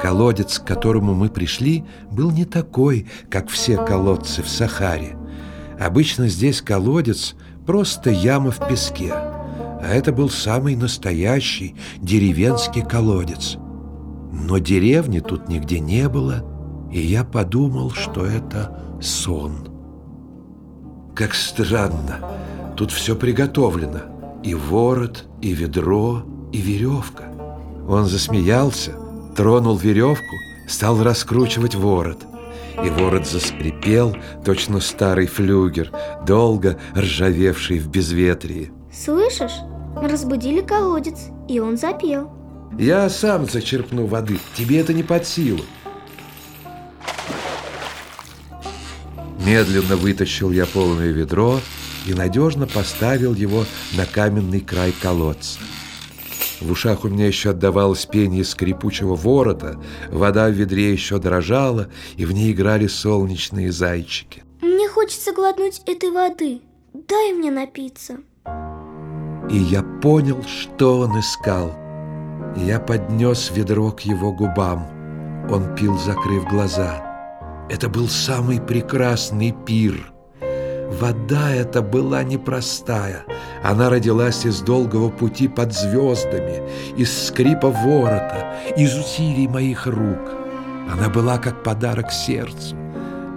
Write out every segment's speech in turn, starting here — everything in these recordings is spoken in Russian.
Колодец, к которому мы пришли, был не такой, как все колодцы в Сахаре. Обычно здесь колодец – просто яма в песке, а это был самый настоящий деревенский колодец. Но деревни тут нигде не было, и я подумал, что это сон. Как странно, тут все приготовлено – и ворот, и ведро, и веревка. Он засмеялся, тронул веревку, стал раскручивать ворот. И ворот заскрипел, точно старый флюгер, долго ржавевший в безветрии. Слышишь? Мы разбудили колодец, и он запел. Я сам зачерпну воды, тебе это не под силу. Медленно вытащил я полное ведро и надежно поставил его на каменный край колодца. В ушах у меня еще отдавалось пение скрипучего ворота, вода в ведре еще дрожала, и в ней играли солнечные зайчики. Мне хочется глотнуть этой воды. Дай мне напиться. И я понял, что он искал. Я поднес ведро к его губам. Он пил, закрыв глаза. Это был самый прекрасный пир — Вода эта была непростая. Она родилась из долгого пути под звездами, из скрипа ворота, из усилий моих рук. Она была как подарок сердцу.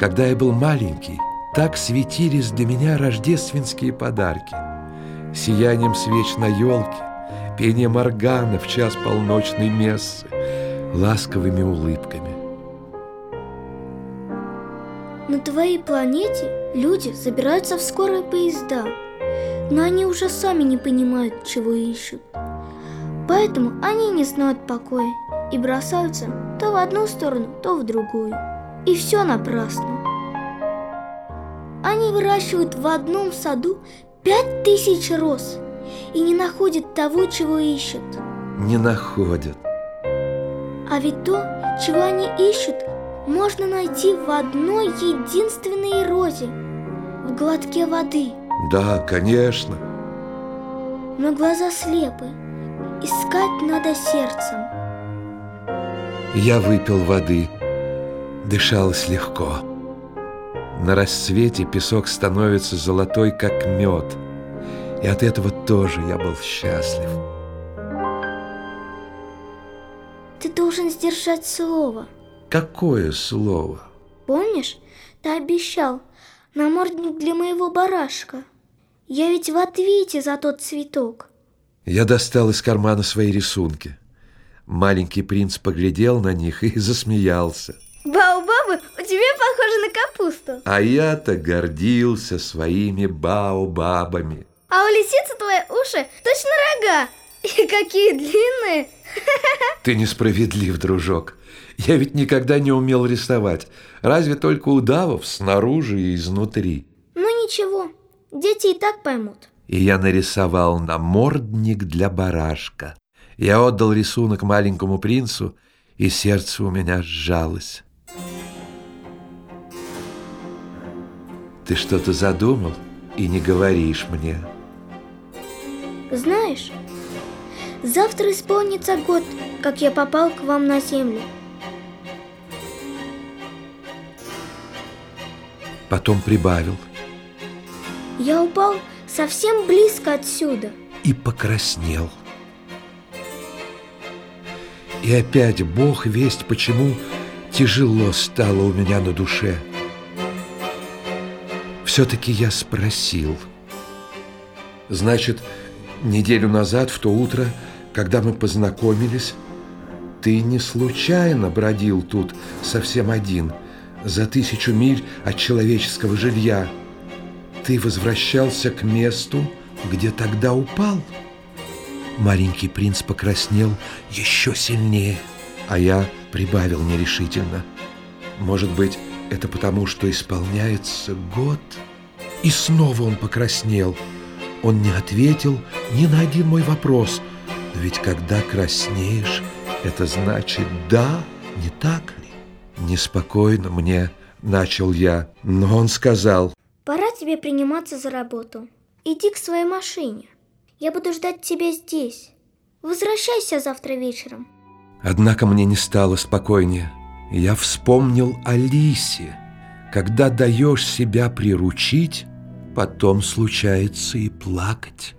Когда я был маленький, так светились для меня рождественские подарки. Сиянием свеч на елке, пением органа в час полночной мессы, ласковыми улыбками. На твоей планете люди забираются в скорые поезда, но они уже сами не понимают, чего ищут. Поэтому они не знают покоя и бросаются то в одну сторону, то в другую. И все напрасно. Они выращивают в одном саду пять тысяч роз и не находят того, чего ищут. Не находят. А ведь то, чего они ищут, можно найти в одной единственной розе, в глотке воды. Да, конечно. Но глаза слепы. Искать надо сердцем. Я выпил воды. Дышалось легко. На рассвете песок становится золотой, как мед. И от этого тоже я был счастлив. Ты должен сдержать слово – Какое слово? Помнишь, ты обещал намордник для моего барашка. Я ведь в ответе за тот цветок. Я достал из кармана свои рисунки. Маленький принц поглядел на них и засмеялся. Баобабы у тебя похожи на капусту. А я-то гордился своими баобабами. А у лисицы твои уши точно рога. И какие длинные. Ты несправедлив, дружок. Я ведь никогда не умел рисовать. Разве только удавов снаружи и изнутри. Ну ничего, дети и так поймут. И я нарисовал намордник для барашка. Я отдал рисунок маленькому принцу, и сердце у меня сжалось. Ты что-то задумал и не говоришь мне. Знаешь, завтра исполнится год, как я попал к вам на землю. потом прибавил. Я упал совсем близко отсюда. И покраснел. И опять Бог весть, почему тяжело стало у меня на душе. Все-таки я спросил. Значит, неделю назад, в то утро, когда мы познакомились, ты не случайно бродил тут совсем один – за тысячу миль от человеческого жилья. Ты возвращался к месту, где тогда упал. Маленький принц покраснел еще сильнее, а я прибавил нерешительно. Может быть, это потому, что исполняется год? И снова он покраснел. Он не ответил ни на один мой вопрос. Ведь когда краснеешь, это значит «да», не так ли? Неспокойно мне начал я, но он сказал Пора тебе приниматься за работу. Иди к своей машине. Я буду ждать тебя здесь. Возвращайся завтра вечером. Однако мне не стало спокойнее. Я вспомнил о Лисе. Когда даешь себя приручить, потом случается и плакать.